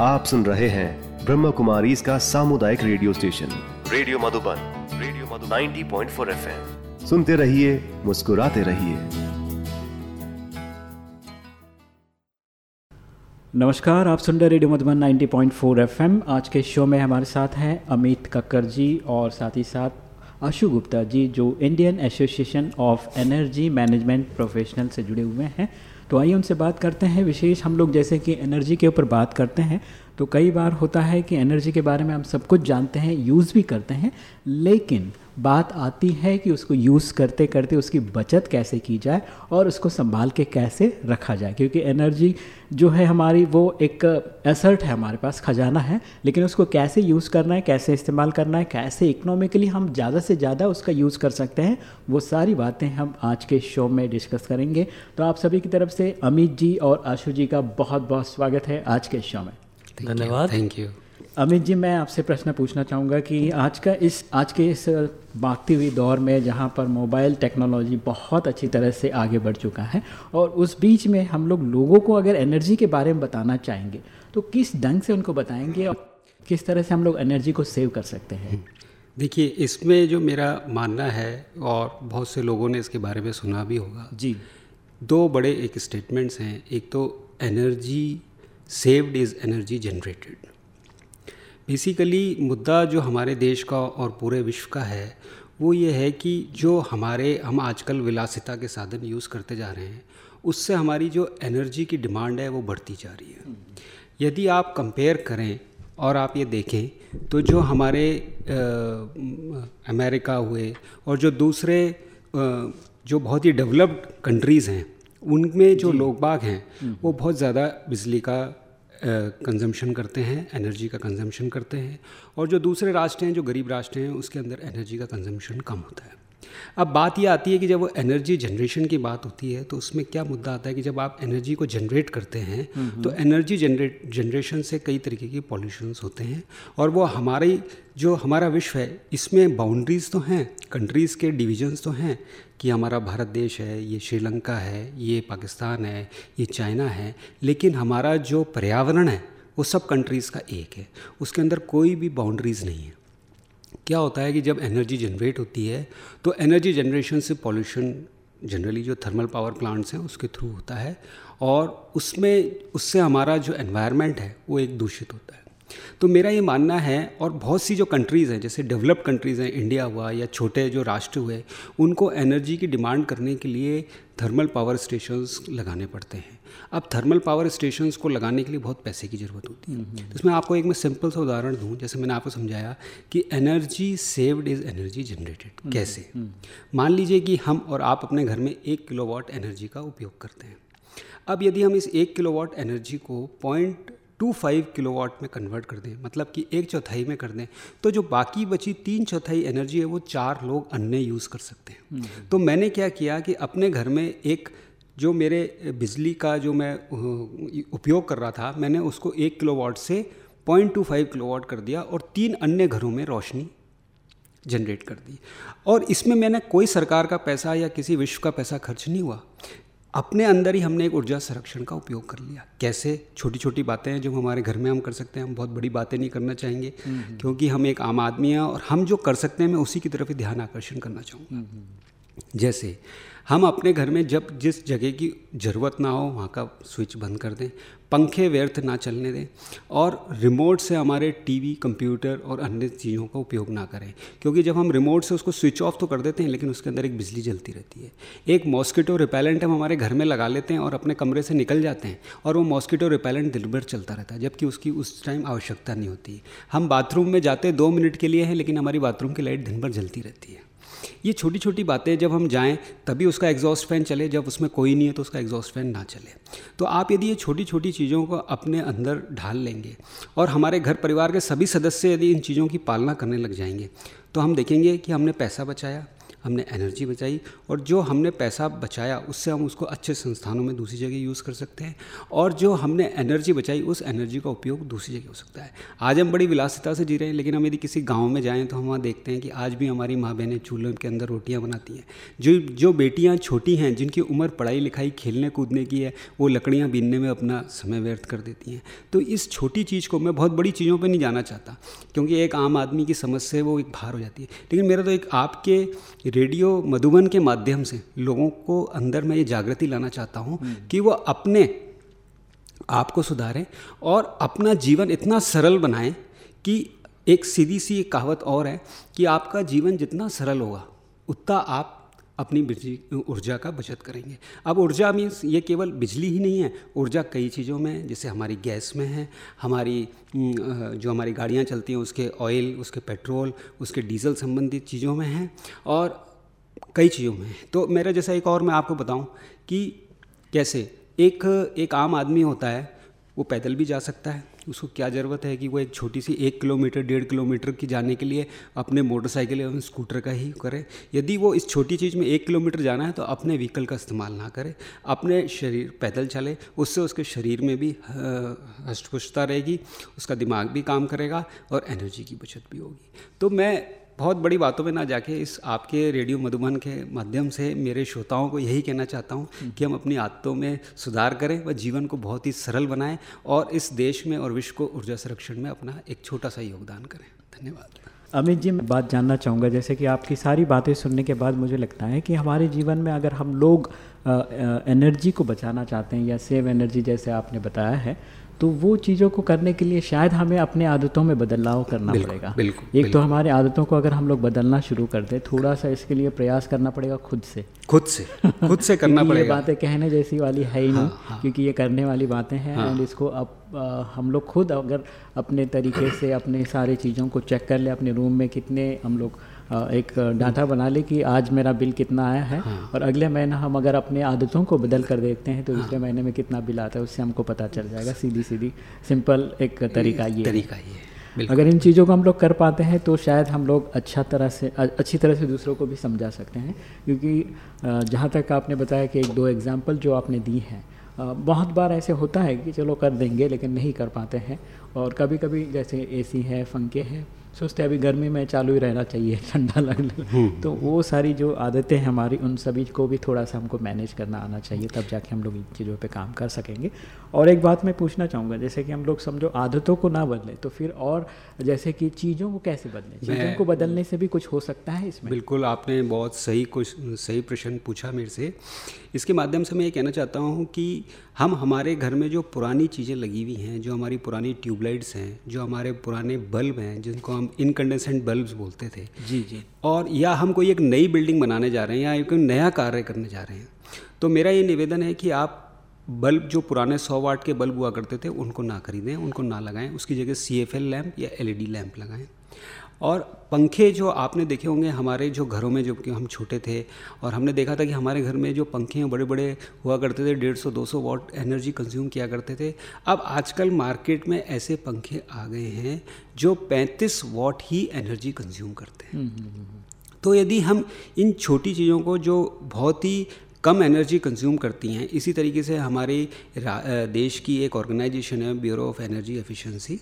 आप सुन रहे हैं ब्रह्म कुमारी इसका सामुदायिक radio station. Radio Madhuban radio Madhu 90.4 point सुनते रहिए मुस्कुराते रहिए। नमस्कार आप सुन रहे रेडियो मधुबन 90.4 एफएम। आज के शो में हमारे साथ हैं अमित कक्कर जी और साथ ही साथ आशु गुप्ता जी जो Indian association of energy management professional से जुड़े हुए हैं। तो आइए उनसे बात करते हैं। विशेष हम लोग जैसे कि एनर्जी के ऊपर बात करते हैं। तो कई बार होता है कि एनर्जी के बारे में हम सब कुछ जानते हैं यूज़ भी करते हैं, लेकिन बात आती है कि उसको यूज़ करते करते उसकी बचत कैसे की जाए और उसको संभाल के कैसे रखा जाए क्योंकि एनर्जी जो है हमारी वो एक एसर्ट है हमारे पास खजाना है लेकिन उसको कैसे यूज़ करना है कैसे इस्तेमाल करना है कैसे इकोनॉमिकली हम ज़्यादा से ज़्यादा उसका यूज़ कर सकते हैं वो सारी बातें हम आज के शो में डिस्कस करेंगे। तो आप सभी की तरफ़ से अमित जी और आशु जी का बहुत बहुत स्वागत है आज के शो में। धन्यवाद। थैंक यू अमित जी मैं आपसे प्रश्न पूछना चाहूँगा कि आज का इस आज के इस भागती हुई दौर में जहाँ पर मोबाइल टेक्नोलॉजी बहुत अच्छी तरह से आगे बढ़ चुका है और उस बीच में हम लोग लोगों को अगर एनर्जी के बारे में बताना चाहेंगे तो किस ढंग से उनको बताएँगे और किस तरह से हम लोग एनर्जी को सेव कर सकते हैं? देखिए इसमें जो मेरा मानना है और बहुत से लोगों ने इसके बारे में सुना भी होगा। जी। दो बड़े एक स्टेटमेंट्स हैं। एक तो energy saved is energy generated basically मुद्दा जो हमारे देश का और पूरे विश्व का है वो ये है कि जो हमारे हम आजकल विलासिता के साधन यूज़ करते जा रहे हैं उससे हमारी जो एनर्जी की डिमांड है वो बढ़ती जा रही है यदि आप कंपेयर करें और आप ये देखें तो जो हमारे आ, अमेरिका हुए और जो दूसरे आ, जो बहुत ही डेवलप्ड कंट्रीज़ हैं उनमें जो लोग बाग हैं हम्म। वो बहुत ज़्यादा बिजली का कंजम्पशन करते हैं एनर्जी का कंजम्पशन करते हैं और जो दूसरे राष्ट्र हैं, जो गरीब राष्ट्र हैं, उसके अंदर एनर्जी का कंजम्पशन कम होता है। अब बात यह आती है कि जब वो एनर्जी जनरेशन की बात होती है तो उसमें क्या मुद्दा आता है कि जब आप एनर्जी को जनरेट करते हैं तो एनर्जी जनरेट जनरेशन से कई तरीके की पॉल्यूशंस होते हैं और वो हमारी जो हमारा विश्व है इसमें बाउंड्रीज़ तो हैं कंट्रीज़ के डिविजन्स तो हैं कि हमारा भारत देश है ये श्रीलंका है ये पाकिस्तान है ये चाइना है लेकिन हमारा जो पर्यावरण है वो सब कंट्रीज़ का एक है। उसके अंदर कोई भी बाउंड्रीज़ नहीं है। क्या होता है कि जब एनर्जी जनरेट होती है तो एनर्जी जनरेशन से पॉल्यूशन जनरली जो थर्मल पावर प्लांट्स हैं, उसके थ्रू होता है और उसमें, उससे हमारा जो एनवायरनमेंट है, वो एक दूषित होता है। तो मेरा ये मानना है और बहुत सी जो कंट्रीज़ हैं, जैसे डेवलप्ड कंट्रीज़ हैं इंडिया हुआ या छोटे जो राष्ट्र हुए, उनको एनर्जी की डिमांड करने के लिए थर्मल पावर स्टेशंस लगाने पड़ते हैं। अब थर्मल पावर स्टेशंस को लगाने के लिए बहुत पैसे की ज़रूरत होती है। तो इसमें आपको एक मैं सिंपल सा उदाहरण दूँ, जैसे मैंने आपको समझाया कि energy saved is energy generated कैसे? मान लीजिए कि हम और आप अपने घर में एक किलोवाट एनर्जी का उपयोग करते हैं। अब यदि हम इस एक किलोवाट एनर्जी को पॉइंट टू फाइव किलोवाट में कन्वर्ट कर दें मतलब कि एक चौथाई में कर दें तो जो बाकी बची तीन चौथाई एनर्जी है, वो चार लोग अन्य यूज़ कर सकते हैं। तो मैंने क्या किया कि अपने घर में एक जो मेरे बिजली का जो मैं उपयोग कर रहा था मैंने उसको एक किलोवाट से पॉइंट टू फाइव किलोवाट कर दिया और तीन अन्य घरों में रोशनी जनरेट कर दी। और इसमें मैंने कोई सरकार का पैसा या किसी विश्व का पैसा खर्च नहीं हुआ। अपने अंदर ही हमने एक ऊर्जा संरक्षण का उपयोग कर लिया। कैसे? छोटी छोटी बातें हैं जो हमारे घर में हम कर सकते हैं। हम बहुत बड़ी बातें नहीं करना चाहेंगे। हम्म, हम्म। क्योंकि हम एक आम आदमी हैं और हम जो कर सकते हैं मैं उसी की तरफ़ ही ध्यान आकर्षण करना चाहूँगा। हम्म, जैसे हम अपने घर में जब जिस जगह की ज़रूरत ना हो, वहाँ का स्विच बंद कर दें, पंखे व्यर्थ ना चलने दें और रिमोट से हमारे टीवी, कंप्यूटर और अन्य चीज़ों का उपयोग ना करें। क्योंकि जब हम रिमोट से उसको स्विच ऑफ़ तो कर देते हैं, लेकिन उसके अंदर एक बिजली जलती रहती है। एक मॉस्किटो रिपेलेंट हम हमारे घर में लगा लेते हैं और अपने कमरे से निकल जाते हैं और वो मॉस्किटो रिपेलेंट दिन भर चलता रहता है, जबकि उसकी उस टाइम आवश्यकता नहीं होती। हम बाथरूम में जाते दो मिनट के लिए हैं, लेकिन हमारी बाथरूम की लाइट दिन भर जलती रहती है। ये छोटी छोटी बातें जब हम जाएँ, तभी उसका एग्जॉस्ट फ़ैन चले। जब उसमें कोई नहीं है तो उसका एग्जॉस्ट फ़ैन ना चले। तो आप यदि ये छोटी छोटी चीज़ों को अपने अंदर ढाल लेंगे और हमारे घर परिवार के सभी सदस्य यदि इन चीज़ों की पालना करने लग जाएँगे तो हम देखेंगे कि हमने पैसा बचाया हमने एनर्जी बचाई और जो हमने पैसा बचाया, उससे हम उसको अच्छे संस्थानों में दूसरी जगह यूज़ कर सकते हैं और जो हमने एनर्जी बचाई, उस एनर्जी का उपयोग दूसरी जगह हो सकता है। आज हम बड़ी विलासिता से जी रहे हैं, लेकिन हम यदि किसी गाँव में जाएँ तो हम वहाँ देखते हैं कि आज भी हमारी माँ बहनें चूल्हों के अंदर रोटियाँ बनाती हैं। जो जो बेटियाँ छोटी हैं, जिनकी उम्र पढ़ाई लिखाई, खेलने कूदने की है, वो लकड़ियाँ बीनने में अपना समय व्यर्थ कर देती हैं। तो इस छोटी चीज़ को मैं बहुत बड़ी चीज़ों पर नहीं जाना चाहता, क्योंकि एक आम आदमी की समस्या है वो एक भार हो जाती है। लेकिन मेरा तो एक आपके रेडियो मधुबन के माध्यम से लोगों को अंदर मैं ये जागृति लाना चाहता हूँ हम्म। कि वो अपने आप को सुधारें और अपना जीवन इतना सरल बनाएँ कि एक सीधी सी एक कहावत और है कि आपका जीवन जितना सरल होगा उतना आप अपनी बिजली, ऊर्जा का बचत करेंगे। अब ऊर्जा मीन्स ये केवल बिजली ही नहीं है, ऊर्जा कई चीज़ों में, जैसे हमारी गैस में है, हमारी जो हमारी गाड़ियाँ चलती हैं, उसके ऑयल उसके पेट्रोल उसके डीजल संबंधित चीज़ों में है और कई चीज़ों में तो मेरा जैसा एक और मैं आपको बताऊँ कि कैसे एक एक आम आदमी होता है, वो पैदल भी जा सकता है उसको क्या ज़रूरत है कि वो एक छोटी सी एक किलोमीटर, डेढ़ किलोमीटर की जाने के लिए अपने मोटरसाइकिल एवं स्कूटर का ही करे। यदि वो इस छोटी चीज़ में एक किलोमीटर जाना है तो अपने व्हीकल का इस्तेमाल ना करे। अपने शरीर, पैदल चले, उससे उसके शरीर में भी हष्टपुष्टता रहेगी, उसका दिमाग भी काम करेगा और एनर्जी की बचत भी होगी। तो मैं बहुत बड़ी बातों में ना जाके इस आपके रेडियो मधुबन के माध्यम से मेरे श्रोताओं को यही कहना चाहता हूँ कि हम अपनी आदतों में सुधार करें व जीवन को बहुत ही सरल बनाएँ और इस देश में और विश्व को ऊर्जा संरक्षण में अपना एक छोटा सा योगदान करें। धन्यवाद। अमित जी मैं बात जानना चाहूँगा जैसे कि आपकी सारी बातें सुनने के बाद मुझे लगता है कि हमारे जीवन में अगर हम लोग एनर्जी को बचाना चाहते हैं या सेव एनर्जी जैसे आपने बताया है तो वो चीज़ों को करने के लिए शायद हमें अपने आदतों में बदलाव करना बिल्कुल, पड़ेगा बिल्कुल, एक बिल्कुल। तो हमारे आदतों को अगर हम लोग बदलना शुरू कर दें थोड़ा सा इसके लिए प्रयास करना पड़ेगा खुद से खुद से खुद से करना पड़ेगा ये बातें कहने जैसी वाली है ही हाँ, नहीं हाँ, क्योंकि ये करने वाली बातें हैं एंड हाँ, इसको अब हम लोग खुद अगर अपने तरीके से अपने सारे चीज़ों को चेक कर ले अपने रूम में कितने हम लोग एक डाटा बना ले कि आज मेरा बिल कितना आया है हाँ। और अगले महीना हम अगर अपने आदतों को बदल कर देखते हैं तो हाँ। दूसरे महीने में कितना बिल आता है उससे हमको पता चल जाएगा सीधी सीधी सिंपल एक तरीका ये तरीका ये अगर इन चीज़ों को हम लोग कर पाते हैं तो शायद हम लोग अच्छा तरह से अच्छी तरह से दूसरों को भी समझा सकते हैं। क्योंकि जहाँ तक आपने बताया कि एक दो एग्ज़ाम्पल जो आपने दी हैं बहुत बार ऐसे होता है कि चलो कर देंगे लेकिन नहीं कर पाते हैं। और कभी कभी जैसे एसी है फंके हैं सोचते अभी गर्मी में चालू ही रहना चाहिए ठंडा लगने हम्म। तो वो सारी जो आदतें हैं हमारी उन सभी को भी थोड़ा सा हमको मैनेज करना आना चाहिए तब जाके हम लोग इन चीज़ों पे काम कर सकेंगे। और एक बात मैं पूछना चाहूँगा जैसे कि हम लोग समझो आदतों को ना बदलें तो फिर और जैसे कि चीज़ों को कैसे बदलें? चीज़ों को बदलने से भी कुछ हो सकता है इसमें? बिल्कुल आपने बहुत सही कुछ सही प्रश्न पूछा मेरे से। इसके माध्यम से मैं ये कहना चाहता हूँ कि हम हमारे घर में जो पुरानी चीज़ें लगी हुई हैं जो हमारी पुरानी ट्यूबलाइट्स हैं जो हमारे पुराने बल्ब हैं जिनको हम इनकंडेंसेंट बल्ब बोलते थे। जी जी। और या हम कोई एक नई बिल्डिंग बनाने जा रहे हैं या कोई नया कार्य करने जा रहे हैं। तो मेरा ये निवेदन है कि आप बल्ब जो पुराने सौ वाट के बल्ब हुआ करते थे उनको ना खरीदें उनको ना लगाएँ। उसकी जगह सी एफ़ एल लैम्प या एल ई डी लैम्प लगाएँ। और पंखे जो आपने देखे होंगे हमारे जो घरों में जो कि हम छोटे थे और हमने देखा था कि हमारे घर में जो पंखे हैं बड़े बड़े हुआ करते थे डेढ़ सौ दो सौ वॉट एनर्जी कंज्यूम किया करते थे। अब आजकल मार्केट में ऐसे पंखे आ गए हैं जो पैंतीस वॉट ही एनर्जी कंज्यूम करते हैं। हम्म, हम्म, हम्म, तो यदि हम इन छोटी चीज़ों को जो बहुत ही कम एनर्जी कंज्यूम करती हैं। इसी तरीके से हमारे देश की एक ऑर्गेनाइजेशन है ब्यूरो ऑफ़ एनर्जी एफिशिएंसी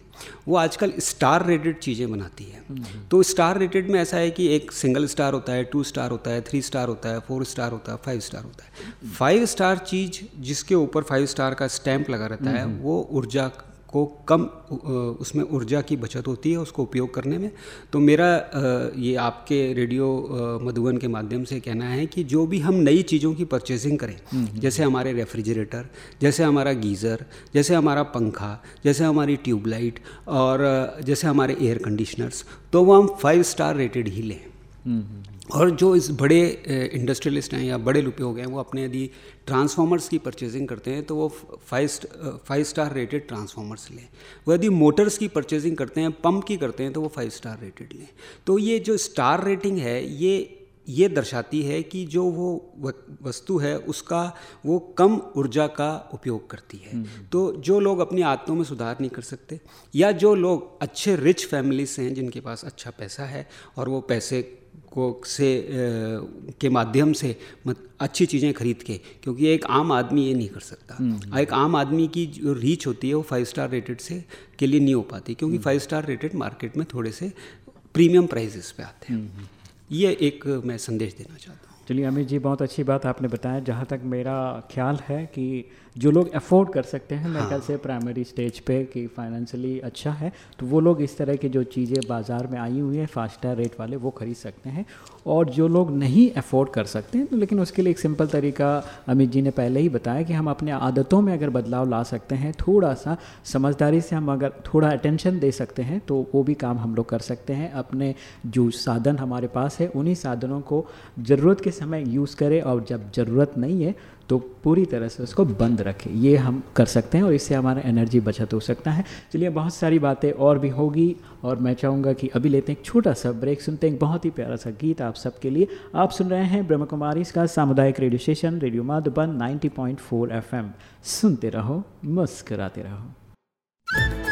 वो आजकल स्टार रेटेड चीज़ें बनाती है। हम्म। तो स्टार रेटेड में ऐसा है कि एक सिंगल स्टार होता है टू स्टार होता है थ्री स्टार होता है फोर स्टार होता है फाइव स्टार होता है। फाइव स्टार चीज़ जिसके ऊपर फाइव स्टार का स्टैंप लगा रहता है हम्म। वो ऊर्जा को कम उसमें ऊर्जा की बचत होती है उसको उपयोग करने में। तो मेरा ये आपके रेडियो मधुबन के माध्यम से कहना है कि जो भी हम नई चीज़ों की परचेजिंग करें हम्म, हम्म। जैसे हमारे रेफ्रिजरेटर जैसे हमारा गीज़र जैसे हमारा पंखा जैसे हमारी ट्यूबलाइट और जैसे हमारे एयर कंडीशनर्स तो वो हम फाइव स्टार रेटेड ही लें। हम्म, और जो इस बड़े इंडस्ट्रियलिस्ट हैं या बड़े उपयोग हैं वो अपने यदि ट्रांसफार्मर्स की परचेजिंग करते हैं तो वो five five star rated transformers लें। वो यदि मोटर्स की परचेजिंग करते हैं पंप की करते हैं तो वो फाइव स्टार रेटेड लें। तो ये जो स्टार रेटिंग है ये ये दर्शाती है कि जो वो वस्तु है उसका वो कम ऊर्जा का उपयोग करती है। हम्म। तो जो लोग अपनी आदतों में सुधार नहीं कर सकते या जो लोग अच्छे रिच फैमिली से हैं जिनके पास अच्छा पैसा है और वो पैसे को से के माध्यम से मत अच्छी चीज़ें खरीद के क्योंकि एक आम आदमी ये नहीं कर सकता हम्म। एक आम आदमी की जो रीच होती है वो फाइव स्टार रेटेड से के लिए नहीं हो पाती क्योंकि फाइव स्टार रेटेड मार्केट में थोड़े से प्रीमियम प्राइजेस पे आते हैं हम्म। ये एक मैं संदेश देना चाहता हूँ चलिए अमित जी बहुत अच्छी बात आपने बताया। जहाँ तक मेरा ख्याल है कि जो लोग अफोर्ड कर सकते हैं मेरे ख्याल से प्राइमरी स्टेज पे कि फाइनेंशियली अच्छा है तो वो लोग इस तरह की जो चीज़ें बाज़ार में आई हुई हैं फास्टर रेट वाले वो खरीद सकते हैं। और जो लोग नहीं अफोर्ड कर सकते हैं तो लेकिन उसके लिए एक सिंपल तरीका अमित जी ने पहले ही बताया कि हम अपने आदतों में अगर बदलाव ला सकते हैं थोड़ा सा समझदारी से हम अगर थोड़ा अटेंशन दे सकते हैं तो वो भी काम हम लोग कर सकते हैं। अपने जो साधन हमारे पास है उन्हीं साधनों को ज़रूरत के समय यूज़ करें और जब ज़रूरत नहीं है तो पूरी तरह से उसको बंद रखें। ये हम कर सकते हैं और इससे हमारा एनर्जी बचत हो सकता है। चलिए बहुत सारी बातें और भी होगी और मैं चाहूँगा कि अभी लेते हैं एक छोटा सा ब्रेक सुनते हैं एक बहुत ही प्यारा सा गीत आप सबके लिए। आप सुन रहे हैं ब्रह्म कुमारी इसका सामुदायिक radio station radio Madhuban 90.4 FM सुनते रहो, मुस्कराते रहो।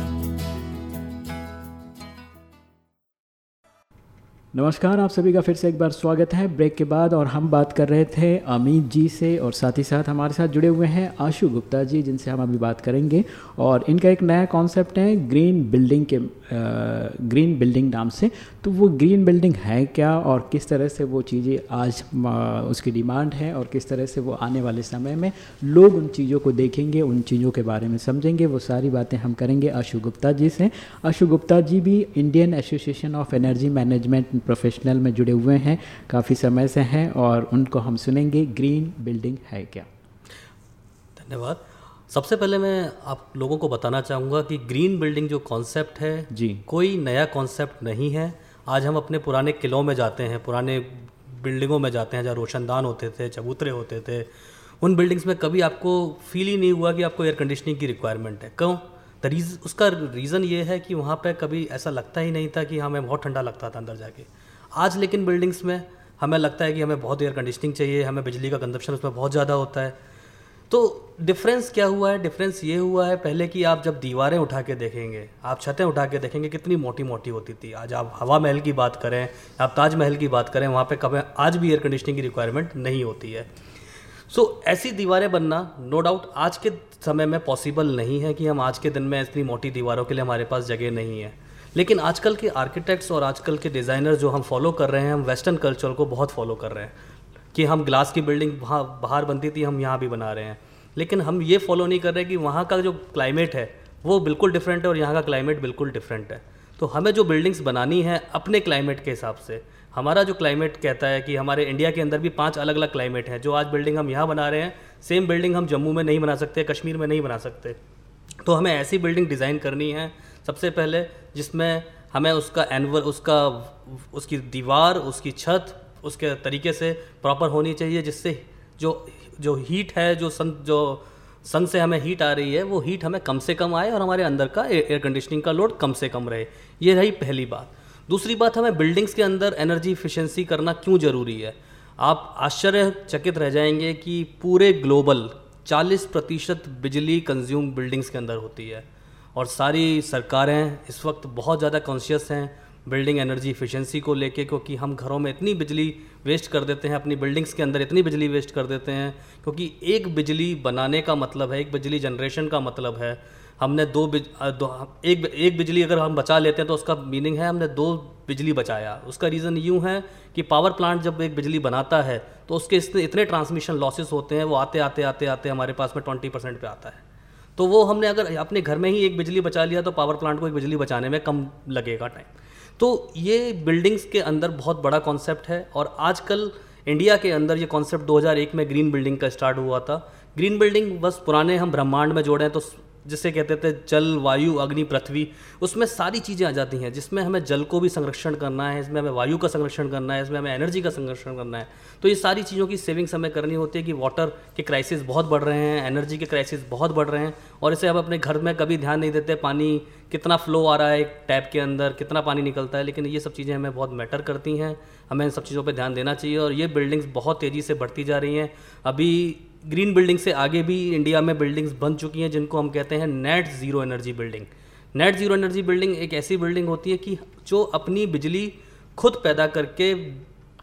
नमस्कार आप सभी का फिर से एक बार स्वागत है। ब्रेक के बाद और हम बात कर रहे थे अमित जी से और साथ ही साथ हमारे साथ जुड़े हुए हैं आशु गुप्ता जी जिनसे हम अभी बात करेंगे। और इनका एक नया कॉन्सेप्ट है ग्रीन बिल्डिंग के आ, ग्रीन बिल्डिंग नाम से। तो वो ग्रीन बिल्डिंग है क्या और किस तरह से वो चीज़ें आज उसकी डिमांड है और किस तरह से वो आने वाले समय में लोग उन चीज़ों को देखेंगे उन चीज़ों के बारे में समझेंगे। वो सारी बातें हम करेंगे आशु गुप्ता जी से। आशु गुप्ता जी भी Indian association of energy management professional में जुड़े हुए हैं काफ़ी समय से हैं और उनको हम सुनेंगे ग्रीन बिल्डिंग है क्या? धन्यवाद। सबसे पहले मैं आप लोगों को बताना चाहूँगा कि ग्रीन बिल्डिंग जो कॉन्सेप्ट है जी। कोई नया कॉन्सेप्ट नहीं है। आज हम अपने पुराने किलों में जाते हैं पुराने बिल्डिंगों में जाते हैं जहाँ रोशनदान होते थे चबूतरे होते थे। उन बिल्डिंग्स में कभी आपको फील ही नहीं हुआ कि आपको एयर कंडीशनिंग की रिक्वायरमेंट है। क्यों? द रीज़ उसका रीज़न ये है कि वहाँ पे कभी ऐसा लगता ही नहीं था कि हमें बहुत ठंडा लगता था अंदर जाके। आज लेकिन बिल्डिंग्स में हमें लगता है कि हमें बहुत एयर कंडीशनिंग चाहिए, हमें बिजली का कंजप्शन उसमें बहुत ज़्यादा होता है। तो डिफरेंस क्या हुआ है? डिफरेंस ये हुआ है पहले कि आप जब दीवारें उठा के देखेंगे, आप छतें उठा के देखेंगे, कितनी मोटी मोटी होती थी। आज आप हवा महल की बात करें, आप ताजमहल की बात करें, वहाँ पे कभी आज भी एयर कंडीशनिंग की रिक्वायरमेंट नहीं होती है। सो so, ऐसी दीवारें बनना नो डाउट आज के समय में पॉसिबल नहीं है कि हम आज के दिन में इतनी मोटी दीवारों के लिए हमारे पास जगह नहीं है। लेकिन आजकल के आर्किटेक्ट्स और आजकल के डिज़ाइनर जो हम फॉलो कर रहे हैं हम वेस्टर्न कल्चर को बहुत फॉलो कर रहे हैं कि हम ग्लास की बिल्डिंग वहाँ बाहर बनती थी हम यहाँ भी बना रहे हैं। लेकिन हम ये फॉलो नहीं कर रहे कि वहाँ का जो क्लाइमेट है वो बिल्कुल डिफरेंट है और यहाँ का क्लाइमेट बिल्कुल डिफरेंट है। तो हमें जो बिल्डिंग्स बनानी है अपने क्लाइमेट के हिसाब से हमारा जो क्लाइमेट कहता है कि हमारे इंडिया के अंदर भी पाँच अलग अलग क्लाइमेट हैं, जो आज बिल्डिंग हम यहाँ बना रहे हैं सेम बिल्डिंग हम जम्मू में नहीं बना सकते, कश्मीर में नहीं बना सकते। तो हमें ऐसी बिल्डिंग डिज़ाइन करनी है, सबसे पहले जिसमें हमें उसका एनवर उसका, उसकी दीवार, उसकी छत, उसके तरीके से प्रॉपर होनी चाहिए, जिससे जो जो हीट है, जो सन जो सन से हमें हीट आ रही है, वो हीट हमें कम से कम आए और हमारे अंदर का एयर कंडीशनिंग का लोड कम से कम रहे। ये रही पहली बात। दूसरी बात, हमें बिल्डिंग्स के अंदर एनर्जी इफिशियंसी करना क्यों ज़रूरी है? आप आश्चर्यचकित रह जाएँगे कि पूरे ग्लोबल 40 प्रतिशत बिजली कंज्यूम बिल्डिंग्स के अंदर होती है। और सारी सरकारें इस वक्त बहुत ज़्यादा कॉन्शियस हैं बिल्डिंग एनर्जी इफिशिएंसी को लेके, क्योंकि हम घरों में इतनी बिजली वेस्ट कर देते हैं, अपनी बिल्डिंग्स के अंदर इतनी बिजली वेस्ट कर देते हैं, क्योंकि एक बिजली बनाने का मतलब है, एक बिजली जनरेशन का मतलब है हमने दो, बिज, दो एक एक बिजली अगर हम बचा लेते हैं तो उसका मीनिंग है हमने दो बिजली बचाया। उसका रीज़न यूँ है कि पावर प्लांट जब एक बिजली बनाता है तो उसके इतने इतने ट्रांसमिशन लॉसेस होते हैं वो आते आते आते आते हमारे पास में ट्वेंटी परसेंट पर आता है। तो वो हमने अगर अपने घर में ही एक बिजली बचा लिया तो पावर प्लांट को एक बिजली बचाने में कम लगेगा टाइम तो ये बिल्डिंग्स के अंदर बहुत बड़ा कॉन्सेप्ट है और आजकल इंडिया के अंदर ये कॉन्सेप्ट 2001 में ग्रीन बिल्डिंग का स्टार्ट हुआ था। ग्रीन बिल्डिंग बस पुराने हम ब्रह्मांड में जोड़ें तो जिसे कहते थे जल, वायु, अग्नि, पृथ्वी, उसमें सारी चीज़ें आ जाती हैं, जिसमें हमें जल को भी संरक्षण करना है, इसमें हमें वायु का संरक्षण करना है, इसमें हमें एनर्जी का संरक्षण करना है। तो ये सारी चीज़ों की सेविंग्स हमें करनी होती है कि वाटर के क्राइसिस बहुत बढ़ रहे हैं एनर्जी के क्राइसिस बहुत बढ़ रहे हैं, और इसे हम अपने घर में कभी ध्यान नहीं देते, पानी कितना फ्लो आ रहा है एक टैप के अंदर, कितना पानी निकलता है, लेकिन ये सब चीज़ें हमें बहुत मैटर करती हैं। हमें इन सब चीज़ों पर ध्यान देना चाहिए, और ये बिल्डिंग्स बहुत तेज़ी से बढ़ती जा रही हैं। अभी ग्रीन बिल्डिंग से आगे भी इंडिया में बिल्डिंग्स बन चुकी हैं, जिनको हम कहते हैं net zero energy building net zero energy building एक ऐसी बिल्डिंग होती है कि जो अपनी बिजली खुद पैदा करके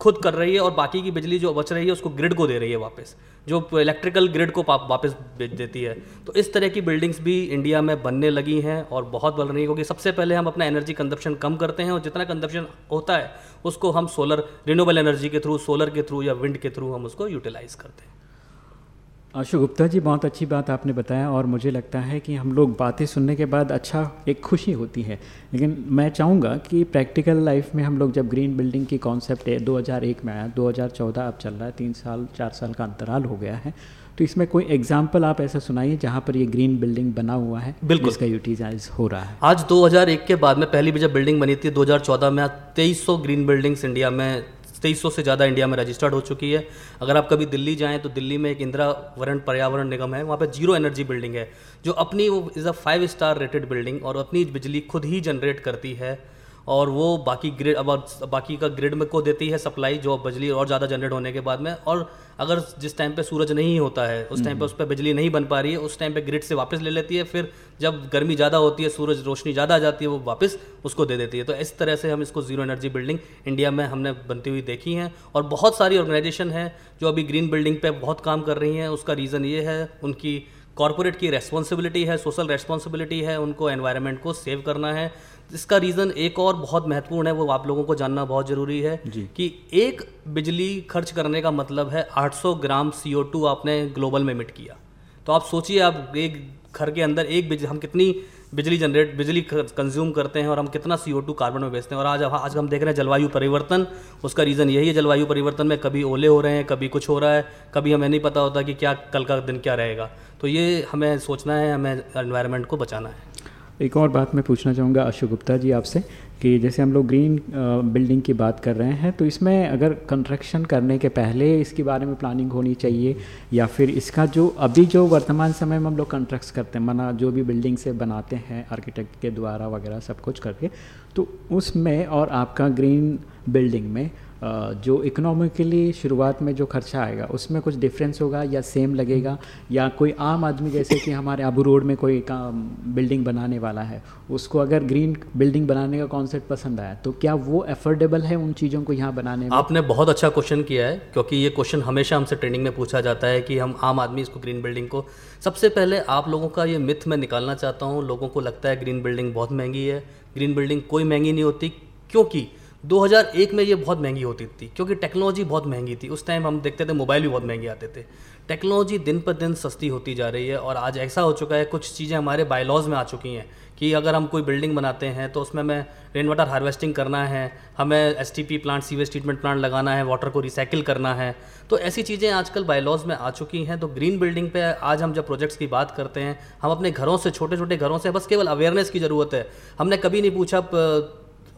खुद कर रही है और बाकी की बिजली जो बच रही है उसको ग्रिड को दे रही है वापस, जो इलेक्ट्रिकल ग्रिड को वापस बेच देती है। तो इस तरह की बिल्डिंग्स भी इंडिया में बनने लगी हैं और बहुत बन रही है, क्योंकि सबसे पहले हम अपना एनर्जी कंजप्शन कम करते हैं और जितना कंजप्शन होता है, उसको हम सोलर रिन्यूएबल एनर्जी के थ्रू सोलर के थ्रू या विंड के थ्रू हम उसको यूटिलाइज करते हैं। आशु गुप्ता जी बहुत अच्छी बात आपने बताया और मुझे लगता है कि हम लोग बातें सुनने के बाद अच्छा एक खुशी होती है। लेकिन मैं चाहूँगा कि प्रैक्टिकल लाइफ में हम लोग जब ग्रीन बिल्डिंग की कॉन्सेप्ट है 2001 में आया 2014 अब चल रहा है तीन साल चार साल का अंतराल हो गया है। तो इसमें कोई एग्ज़ाम्पल आप ऐसा सुनाइए जहाँ पर ये ग्रीन बिल्डिंग बना हुआ है बिल्कुल। इसका यूटिलाइज हो रहा है। आज 2001 के बाद में पहली भी जब बिल्डिंग बनी थी 2014 में तेईस ग्रीन बिल्डिंग्स इंडिया में तेईस से ज़्यादा इंडिया में रजिस्टर्ड हो चुकी है। अगर आप कभी दिल्ली जाएँ तो दिल्ली में एक इंदिरा वरण पर्यावरण निगम है, वहाँ पर ज़ीरो एनर्जी बिल्डिंग है, जो अपनी वो is a five star rated building और अपनी बिजली खुद ही जनरेट करती है और वो बाकी ग्रिड अब बाकी का ग्रिड में को देती है सप्लाई जो बिजली और ज़्यादा जनरेट होने के बाद में और अगर जिस टाइम पे सूरज नहीं होता है उस टाइम पे उस पर बिजली नहीं बन पा रही है उस टाइम पे ग्रिड से वापस ले लेती है फिर जब गर्मी ज़्यादा होती है सूरज रोशनी ज़्यादा आ जाती है वो वापस उसको दे देती है। तो इस तरह से हम इसको ज़ीरो एनर्जी बिल्डिंग इंडिया में हमने बनती हुई देखी हैं और बहुत सारी ऑर्गेनाइजेशन है जो अभी ग्रीन बिल्डिंग पे बहुत काम कर रही हैं। उसका रीज़न ये है उनकी कॉरपोरेट की रेस्पॉन्सिबिलिटी है सोशल रेस्पॉन्सिबिलिटी है उनको एनवायरनमेंट को सेव करना है। इसका रीज़न एक और बहुत महत्वपूर्ण है वो आप लोगों को जानना बहुत ज़रूरी है कि एक बिजली खर्च करने का मतलब है 800 ग्राम CO2 आपने ग्लोबल में मिट किया। तो आप सोचिए आप एक घर के अंदर एक बिजली हम कितनी बिजली जनरेट बिजली कंज्यूम करते हैं और हम कितना सी ओ टू कार्बन में बेचते हैं। और आज आज हम देख रहे हैं जलवायु परिवर्तन उसका रीज़न यही है जलवायु परिवर्तन में कभी ओले हो रहे हैं कभी कुछ हो रहा है कभी हमें नहीं पता होता कि क्या कल का दिन क्या रहेगा। तो ये हमें सोचना है हमें एनवायरनमेंट को बचाना है। एक और बात मैं पूछना चाहूँगा अशोक गुप्ता जी आपसे कि जैसे हम लोग ग्रीन बिल्डिंग की बात कर रहे हैं तो इसमें अगर कंस्ट्रक्शन करने के पहले इसके बारे में प्लानिंग होनी चाहिए या फिर इसका जो अभी जो वर्तमान समय में हम लोग कंस्ट्रक्ट करते हैं, मना जो भी बिल्डिंग से बनाते हैं, आर्किटेक्ट के द्वारा वगैरह सब कुछ करके तो उसमें और आपका ग्रीन बिल्डिंग में जो इकोनॉमिकली शुरुआत में जो खर्चा आएगा, उसमें कुछ डिफरेंस होगा या सेम लगेगा? या कोई आम आदमी जैसे कि हमारे आबू रोड में कोई काम बिल्डिंग बनाने वाला है, उसको अगर ग्रीन बिल्डिंग बनाने का कॉन्सेप्ट पसंद आया तो क्या वो एफोर्डेबल है उन चीज़ों को यहाँ बनाने में? आपने बहुत अच्छा क्वेश्चन किया है, क्योंकि ये क्वेश्चन हमेशा हमसे ट्रेनिंग में पूछा जाता है कि हम आम आदमी इसको ग्रीन बिल्डिंग को, सबसे पहले आप लोगों का ये मिथ मैं निकालना चाहता हूँ, लोगों को लगता है ग्रीन बिल्डिंग बहुत महँगी है ग्रीन बिल्डिंग कोई महँगी नहीं होती, क्योंकि 2001 में ये बहुत महँगी होती थी, क्योंकि टेक्नोलॉजी बहुत महँगी थी। उस टाइम हम देखते थे मोबाइल भी बहुत महँगे आते थे। टेक्नोलॉजी दिन पर दिन सस्ती होती जा रही है और आज ऐसा हो चुका है, कुछ चीज़ें हमारे बायलॉज में आ चुकी हैं कि अगर हम कोई बिल्डिंग बनाते हैं तो उसमें हमें रेन वाटर हार्वेस्टिंग करना है, हमें STP plant sewage treatment plant लगाना है वाटर को रिसाइकिल करना है। तो ऐसी चीज़ें आजकल बायलॉज में आ चुकी हैं। तो ग्रीन बिल्डिंग पे आज हम जब प्रोजेक्ट्स की बात करते हैं, हम अपने घरों से छोटे छोटे घरों से, बस केवल अवेयरनेस की ज़रूरत है। हमने कभी नहीं पूछा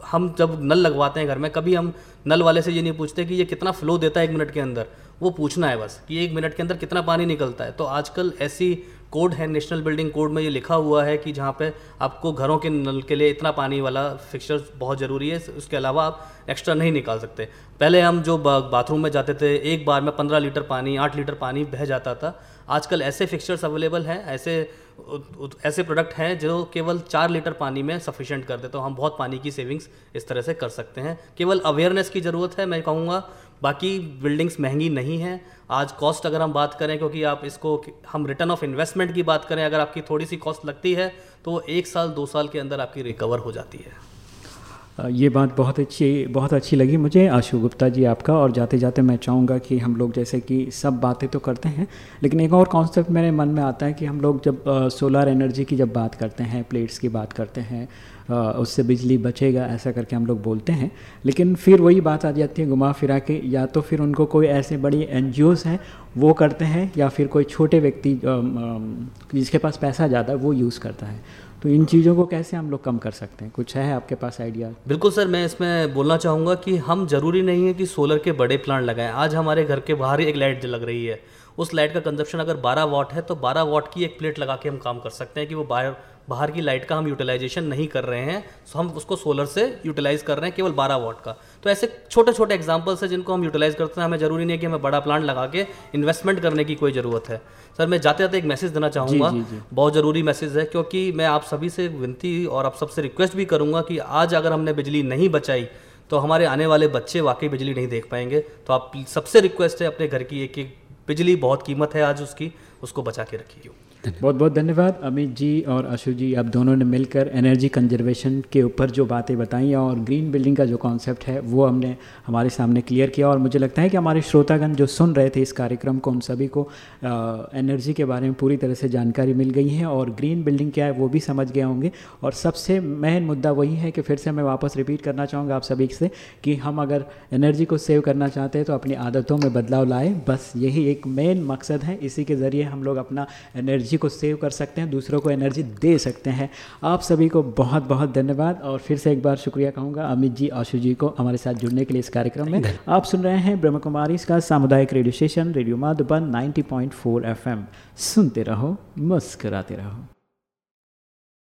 हम जब नल लगवाते हैं घर में, कभी हम नल वाले से ये नहीं पूछते कि ये कितना फ्लो देता है एक मिनट के अंदर। वो पूछना है बस कि एक मिनट के अंदर कितना पानी निकलता है। तो आजकल ऐसी कोड है नेशनल बिल्डिंग कोड में ये लिखा हुआ है कि जहाँ पे आपको घरों के नल के लिए इतना पानी वाला फिक्सचर बहुत ज़रूरी है। उसके अलावा आप एक्स्ट्रा नहीं निकाल सकते। पहले हम जो बाथरूम में जाते थे, एक बार में पंद्रह लीटर पानी, आठ लीटर पानी बह जाता था। आजकल ऐसे फिक्सचर्स अवेलेबल हैं, ऐसे ऐसे प्रोडक्ट हैं जो केवल चार लीटर पानी में सफिशेंट कर दे तो हम बहुत पानी की सेविंग्स इस तरह से कर सकते हैं। केवल अवेयरनेस की ज़रूरत है, मैं कहूँगा। बाकी बिल्डिंग्स महँगी नहीं हैं। आज कॉस्ट अगर हम बात करें, क्योंकि आप इसको हम रिटर्न ऑफ़ इन्वेस्टमेंट की बात करें, अगर आपकी थोड़ी सी कॉस्ट लगती है तो एक साल, दो साल के अंदर आपकी रिकवर हो जाती है। ये बात बहुत अच्छी बहुत अच्छी लगी मुझे। आशु गुप्ता जी आपका, और जाते जाते मैं चाहूँगा कि हम लोग जैसे कि सब बातें तो करते हैं, लेकिन एक और कॉन्सेप्ट मेरे मन में आता है कि हम लोग जब सोलर एनर्जी की जब बात करते हैं प्लेट्स की बात करते हैं उससे बिजली बचेगा, ऐसा करके हम लोग बोलते हैं। लेकिन फिर वही बात आ जाती है घुमा फिरा के, या तो फिर उनको कोई ऐसे बड़ी एन हैं, वो करते हैं, या फिर कोई छोटे व्यक्ति जिसके पास पैसा ज़्यादा वो यूज़ करता है। तो इन चीज़ों को कैसे हम लोग कम कर सकते हैं? कुछ है आपके पास आइडिया? बिल्कुल सर, मैं इसमें बोलना चाहूँगा कि हम ज़रूरी नहीं है कि सोलर के बड़े प्लांट लगाएँ। आज हमारे घर के बाहर ही एक लाइट लग रही है। उस लाइट का कंजप्शन अगर 12 वाट है तो 12 वाट की एक प्लेट लगा के हम काम कर सकते हैं कि वो बाहर बाहर की लाइट का हम यूटिलाइजेशन नहीं कर रहे हैं। सो हम उसको सोलर से यूटिलाइज कर रहे हैं केवल 12 वाट का। तो ऐसे छोटे छोटे एग्जाम्पल्स हैं जिनको हम यूटिलाइज करते हैं। हमें ज़रूरी नहीं है कि हमें बड़ा प्लांट लगा के इन्वेस्टमेंट करने की कोई ज़रूरत है। सर मैं जाते जाते एक मैसेज देना चाहूँगा। बहुत ज़रूरी मैसेज है क्योंकि मैं आप सभी से विनती और आप सबसे रिक्वेस्ट भी करूँगा कि आज अगर हमने बिजली नहीं बचाई तो हमारे आने वाले बच्चे वाकई बिजली नहीं देख पाएँगे। तो आप सबसे रिक्वेस्ट है अपने घर की एक एक बिजली बहुत कीमत है आज उसकी उसको बचा के रखिए। बहुत बहुत धन्यवाद। अमित जी और अशु जी आप दोनों ने मिलकर एनर्जी कंजर्वेशन के ऊपर जो बातें बताई और ग्रीन बिल्डिंग का जो कॉन्सेप्ट है वो हमने हमारे सामने क्लियर किया और मुझे लगता है कि हमारे श्रोतागण जो सुन रहे थे इस कार्यक्रम को उन सभी को आ, एनर्जी के बारे में पूरी तरह से जानकारी मिल गई है और ग्रीन बिल्डिंग क्या है वो भी समझ गए होंगे। और सबसे मेन मुद्दा वही है कि फिर से मैं वापस रिपीट करना चाहूँगा आप सभी से कि हम अगर एनर्जी को सेव करना चाहते हैं तो अपनी आदतों में बदलाव लाए। बस यही एक मेन मकसद है। इसी के ज़रिए हम लोग अपना एनर्जी एनर्जी को सेव कर सकते हैं दूसरों को एनर्जी दे सकते हैं। आप सभी को बहुत बहुत धन्यवाद और फिर से एक बार शुक्रिया कहूँगा अमित जी आशु जी को हमारे साथ जुड़ने के लिए इस कार्यक्रम में। आप सुन रहे हैं ब्रह्म कुमारी इसका सामुदायिक radio station radio Madhuban ninety point सुनते रहो मुस्कराते रहो।